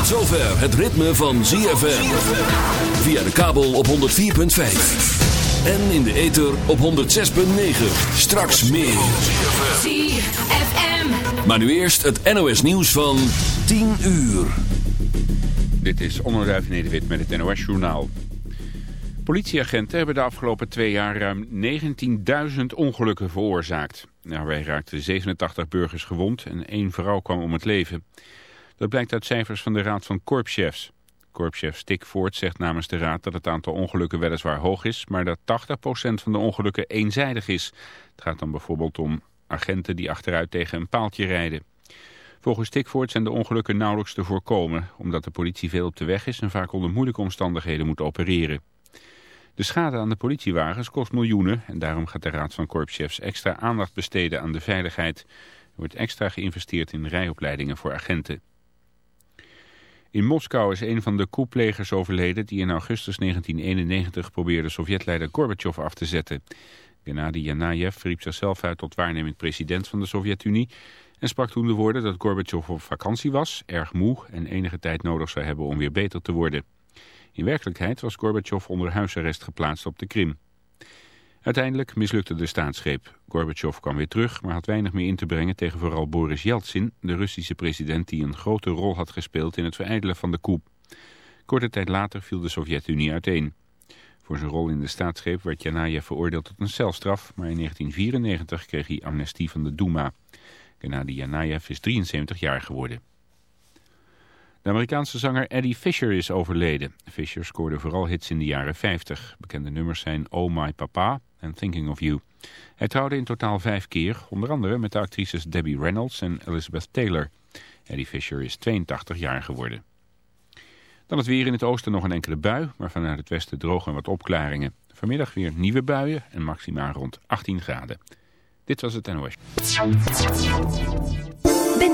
Tot zover het ritme van ZFM. Via de kabel op 104.5. En in de ether op 106.9. Straks meer. ZFM. Maar nu eerst het NOS nieuws van 10 uur. Dit is Onderduif Nederwit met het NOS Journaal. Politieagenten hebben de afgelopen twee jaar ruim 19.000 ongelukken veroorzaakt. Daarbij raakten 87 burgers gewond en één vrouw kwam om het leven. Dat blijkt uit cijfers van de Raad van Korpschefs. Korpschef Stikvoort zegt namens de Raad dat het aantal ongelukken weliswaar hoog is... maar dat 80% van de ongelukken eenzijdig is. Het gaat dan bijvoorbeeld om agenten die achteruit tegen een paaltje rijden. Volgens Stikvoort zijn de ongelukken nauwelijks te voorkomen... omdat de politie veel op de weg is en vaak onder moeilijke omstandigheden moet opereren. De schade aan de politiewagens kost miljoenen... en daarom gaat de Raad van Korpschefs extra aandacht besteden aan de veiligheid. Er wordt extra geïnvesteerd in rijopleidingen voor agenten. In Moskou is een van de koeplegers overleden die in augustus 1991 probeerde Sovjetleider Gorbachev af te zetten. Gennady Yanayev riep zichzelf uit tot waarnemend president van de Sovjet-Unie en sprak toen de woorden dat Gorbachev op vakantie was, erg moe en enige tijd nodig zou hebben om weer beter te worden. In werkelijkheid was Gorbachev onder huisarrest geplaatst op de Krim. Uiteindelijk mislukte de staatsgreep. Gorbachev kwam weer terug, maar had weinig meer in te brengen tegen vooral Boris Yeltsin, de Russische president die een grote rol had gespeeld in het verijdelen van de coup. Korte tijd later viel de Sovjet-Unie uiteen. Voor zijn rol in de staatsgreep werd Yanayev veroordeeld tot een celstraf, maar in 1994 kreeg hij amnestie van de Duma. Gennady Yanayev is 73 jaar geworden. De Amerikaanse zanger Eddie Fisher is overleden. Fisher scoorde vooral hits in de jaren 50. Bekende nummers zijn Oh My Papa en Thinking of You. Hij trouwde in totaal vijf keer, onder andere met de actrices Debbie Reynolds en Elizabeth Taylor. Eddie Fisher is 82 jaar geworden. Dan het weer in het oosten nog een enkele bui, maar vanuit het westen droog en wat opklaringen. Vanmiddag weer nieuwe buien en maximaal rond 18 graden. Dit was het NOS.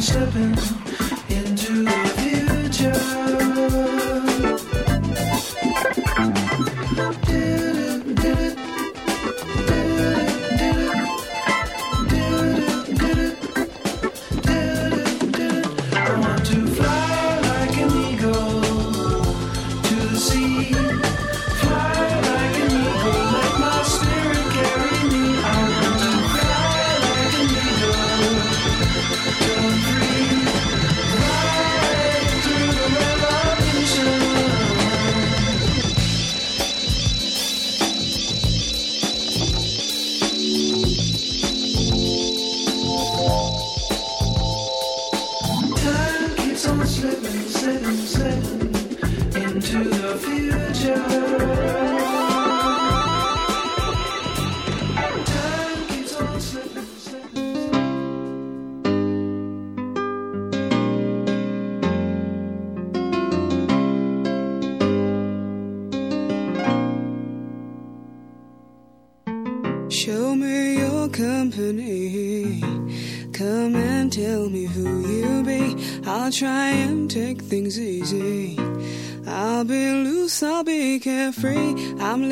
shipping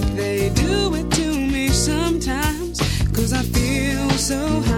like they do it to me sometimes. Cause I feel so high.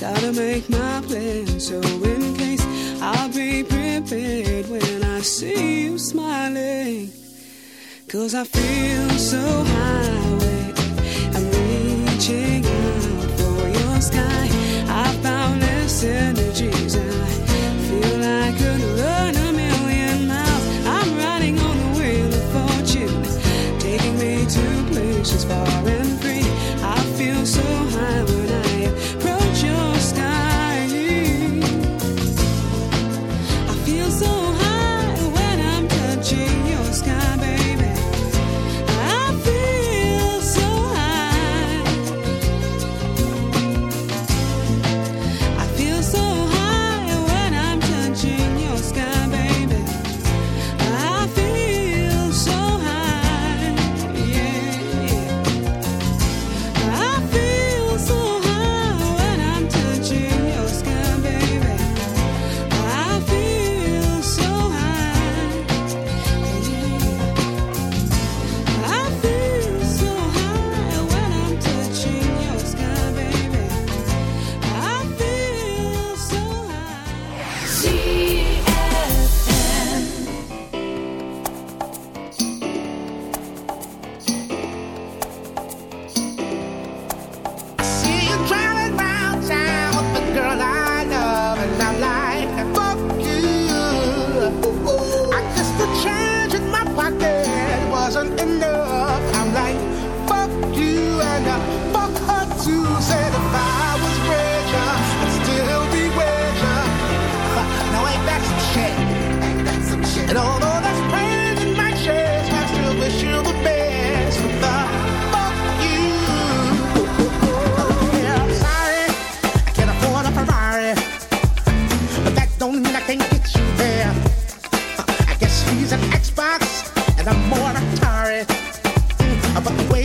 Gotta make my plan so in case I'll be prepared when I see you smiling. Cause I feel so high, I'm reaching out for your sky. I found less energies.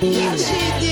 Yeah, she.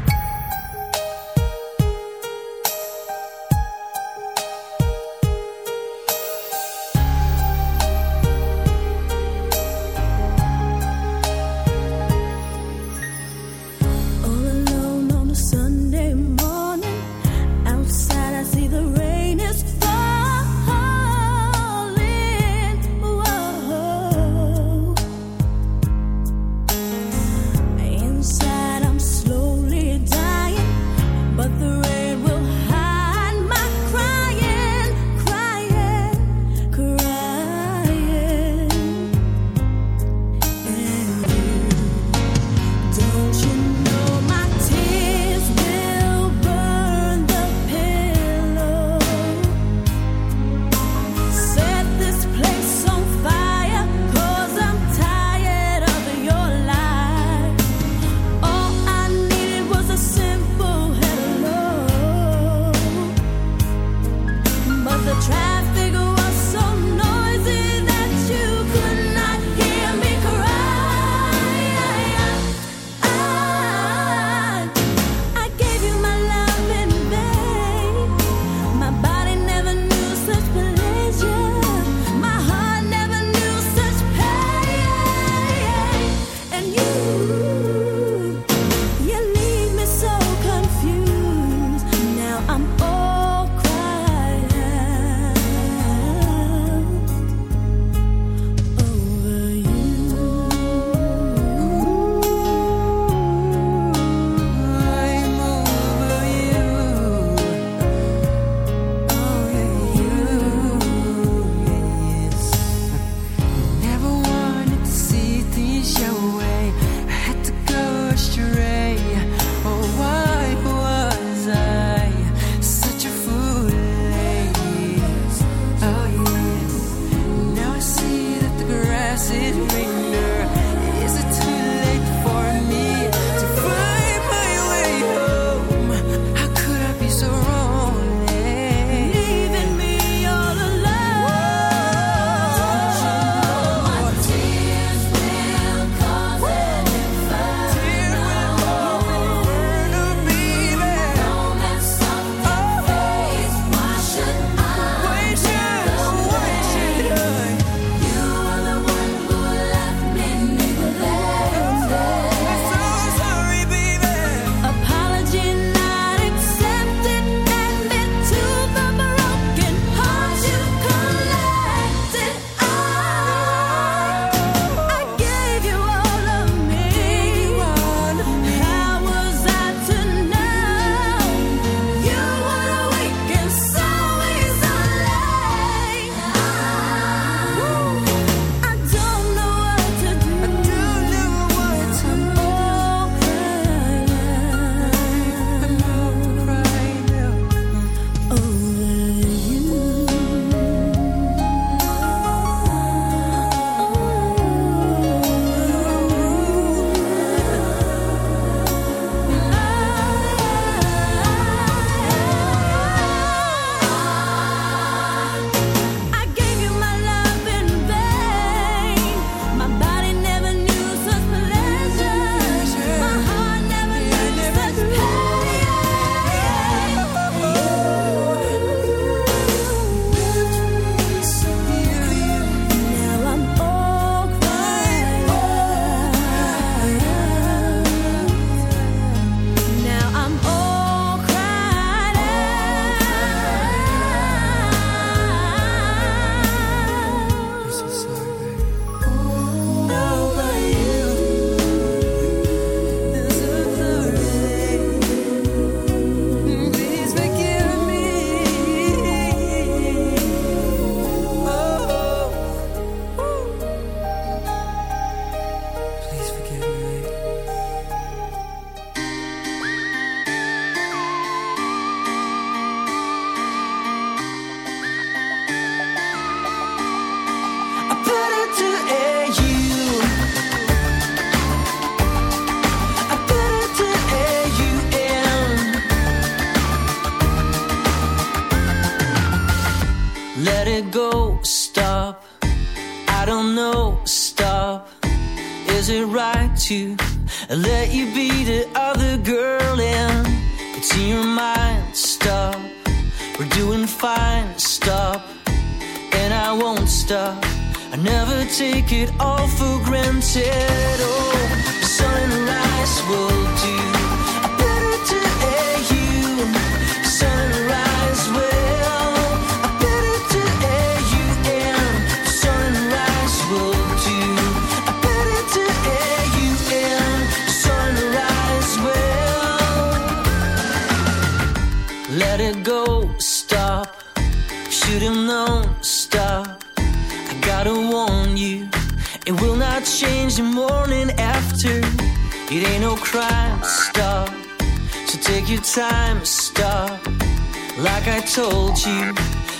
told you,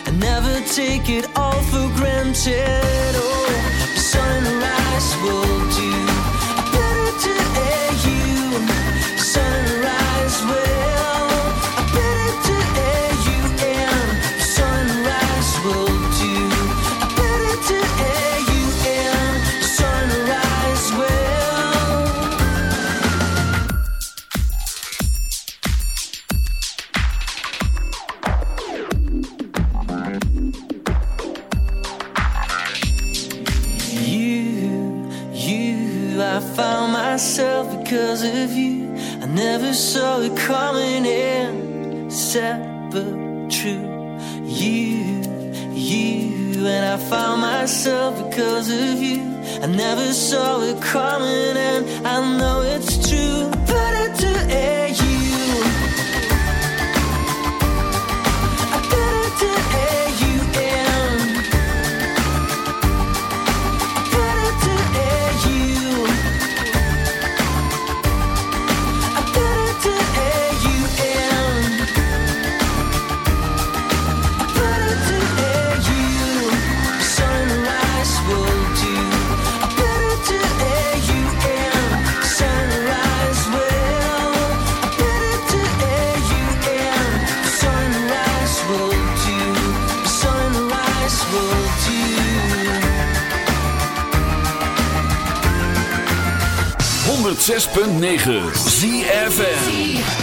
I never take it all for granted. 106.9 ZFN